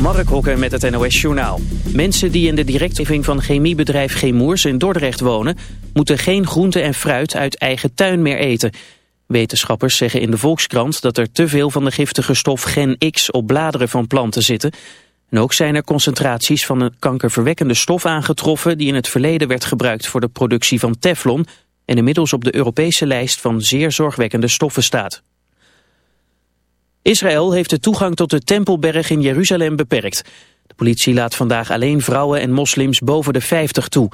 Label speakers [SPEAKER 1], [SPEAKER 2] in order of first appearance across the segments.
[SPEAKER 1] Mark Hokker met het NOS Journaal. Mensen die in de directgeving van chemiebedrijf Chemours in Dordrecht wonen... moeten geen groente en fruit uit eigen tuin meer eten. Wetenschappers zeggen in de Volkskrant dat er te veel van de giftige stof Gen X op bladeren van planten zitten. En ook zijn er concentraties van een kankerverwekkende stof aangetroffen... die in het verleden werd gebruikt voor de productie van teflon... en inmiddels op de Europese lijst van zeer zorgwekkende stoffen staat. Israël heeft de toegang tot de Tempelberg in Jeruzalem beperkt. De politie laat vandaag alleen vrouwen en moslims boven de 50 toe.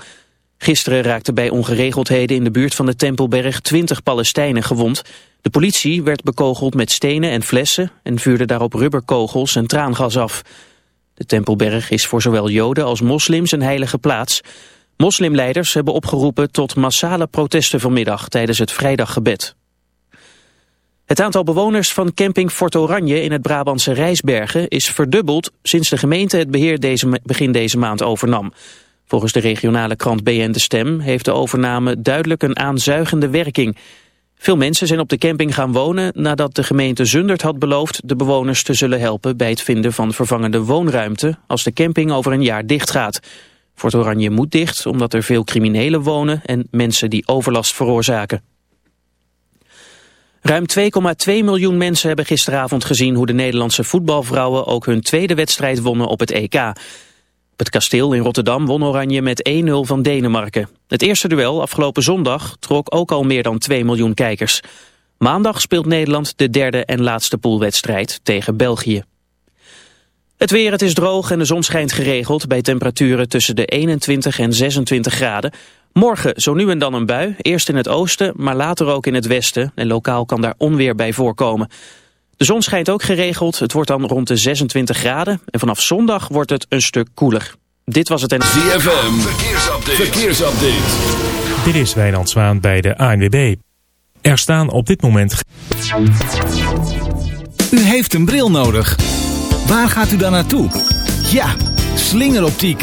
[SPEAKER 1] Gisteren raakten bij ongeregeldheden in de buurt van de Tempelberg 20 Palestijnen gewond. De politie werd bekogeld met stenen en flessen en vuurde daarop rubberkogels en traangas af. De Tempelberg is voor zowel joden als moslims een heilige plaats. Moslimleiders hebben opgeroepen tot massale protesten vanmiddag tijdens het vrijdaggebed. Het aantal bewoners van camping Fort Oranje in het Brabantse Rijsbergen is verdubbeld sinds de gemeente het beheer deze, begin deze maand overnam. Volgens de regionale krant BN De Stem heeft de overname duidelijk een aanzuigende werking. Veel mensen zijn op de camping gaan wonen nadat de gemeente Zundert had beloofd de bewoners te zullen helpen bij het vinden van vervangende woonruimte als de camping over een jaar dicht gaat. Fort Oranje moet dicht omdat er veel criminelen wonen en mensen die overlast veroorzaken. Ruim 2,2 miljoen mensen hebben gisteravond gezien hoe de Nederlandse voetbalvrouwen ook hun tweede wedstrijd wonnen op het EK. Op het kasteel in Rotterdam won Oranje met 1-0 van Denemarken. Het eerste duel afgelopen zondag trok ook al meer dan 2 miljoen kijkers. Maandag speelt Nederland de derde en laatste poolwedstrijd tegen België. Het weer, het is droog en de zon schijnt geregeld bij temperaturen tussen de 21 en 26 graden. Morgen zo nu en dan een bui, eerst in het oosten, maar later ook in het westen. En lokaal kan daar onweer bij voorkomen. De zon schijnt ook geregeld, het wordt dan rond de 26 graden. En vanaf zondag wordt het een stuk koeler. Dit was het en...
[SPEAKER 2] ZFM, verkeersupdate. verkeersupdate.
[SPEAKER 3] Dit is Wijnand Zwaan bij de ANWB. Er staan op dit moment...
[SPEAKER 4] U heeft een bril nodig. Waar gaat u dan naartoe? Ja, slingeroptiek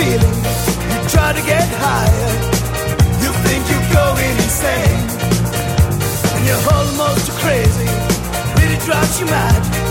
[SPEAKER 5] The you try to get higher. You think you're going insane. And you're almost crazy. Really drives you mad.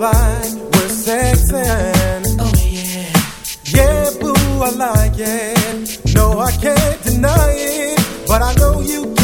[SPEAKER 6] like
[SPEAKER 7] we're
[SPEAKER 8] sexing. Oh yeah. Yeah, boo, I like it. No, I can't deny it, but I know you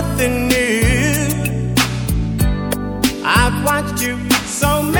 [SPEAKER 8] nothing new. I've watched you so many.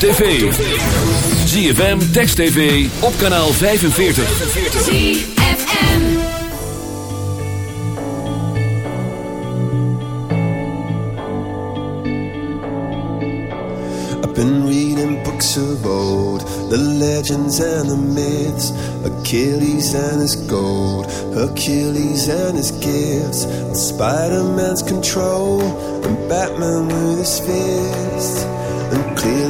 [SPEAKER 2] tv. FM Text TV, op kanaal 45.
[SPEAKER 7] ZFM.
[SPEAKER 9] I've been reading books of old. The legends and the myths. Achilles and his gold. Hercules and his gifts. Spider-Man's control. And Batman with his fist. And clearly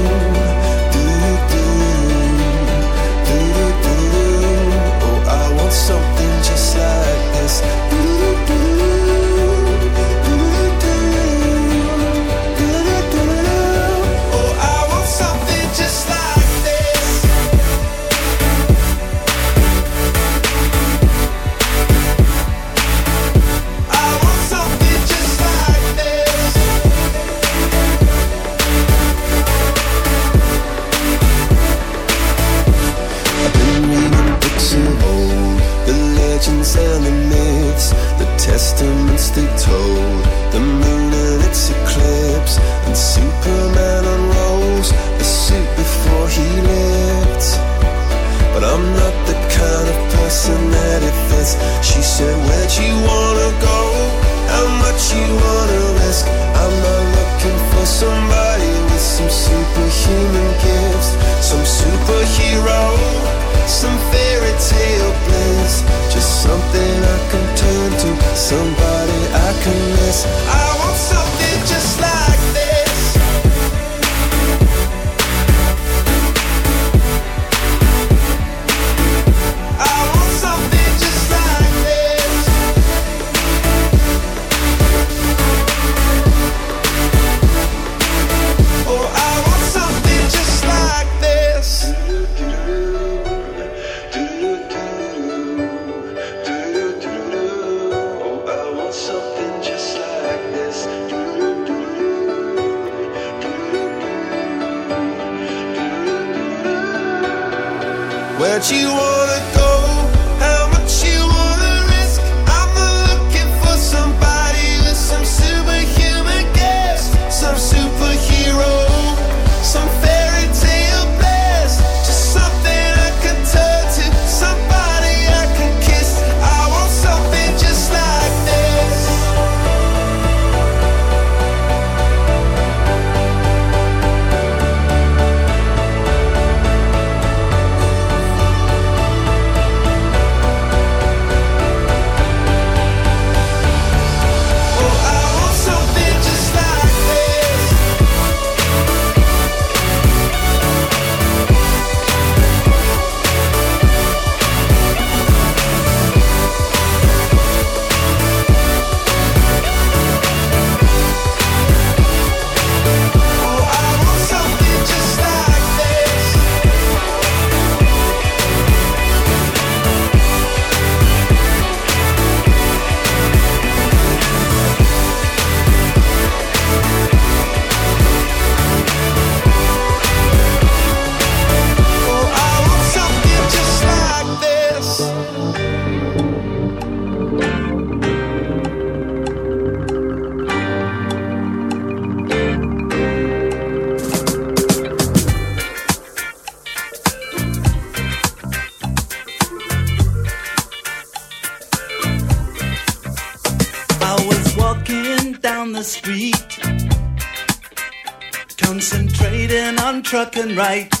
[SPEAKER 9] truck and
[SPEAKER 10] ride.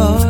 [SPEAKER 10] far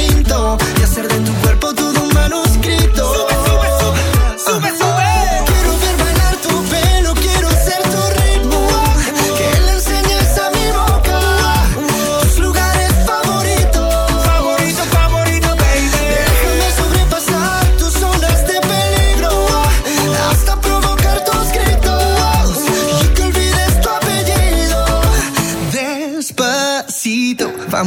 [SPEAKER 8] Y hacer de tu cuerpo todo un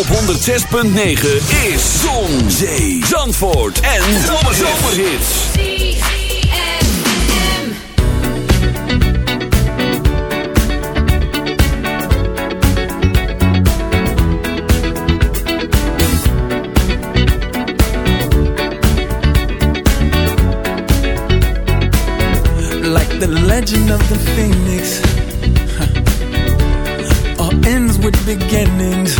[SPEAKER 2] op 106.9 is Zon, Zee, Zandvoort en Zomerhits.
[SPEAKER 11] Like the legend of the phoenix all ends with beginnings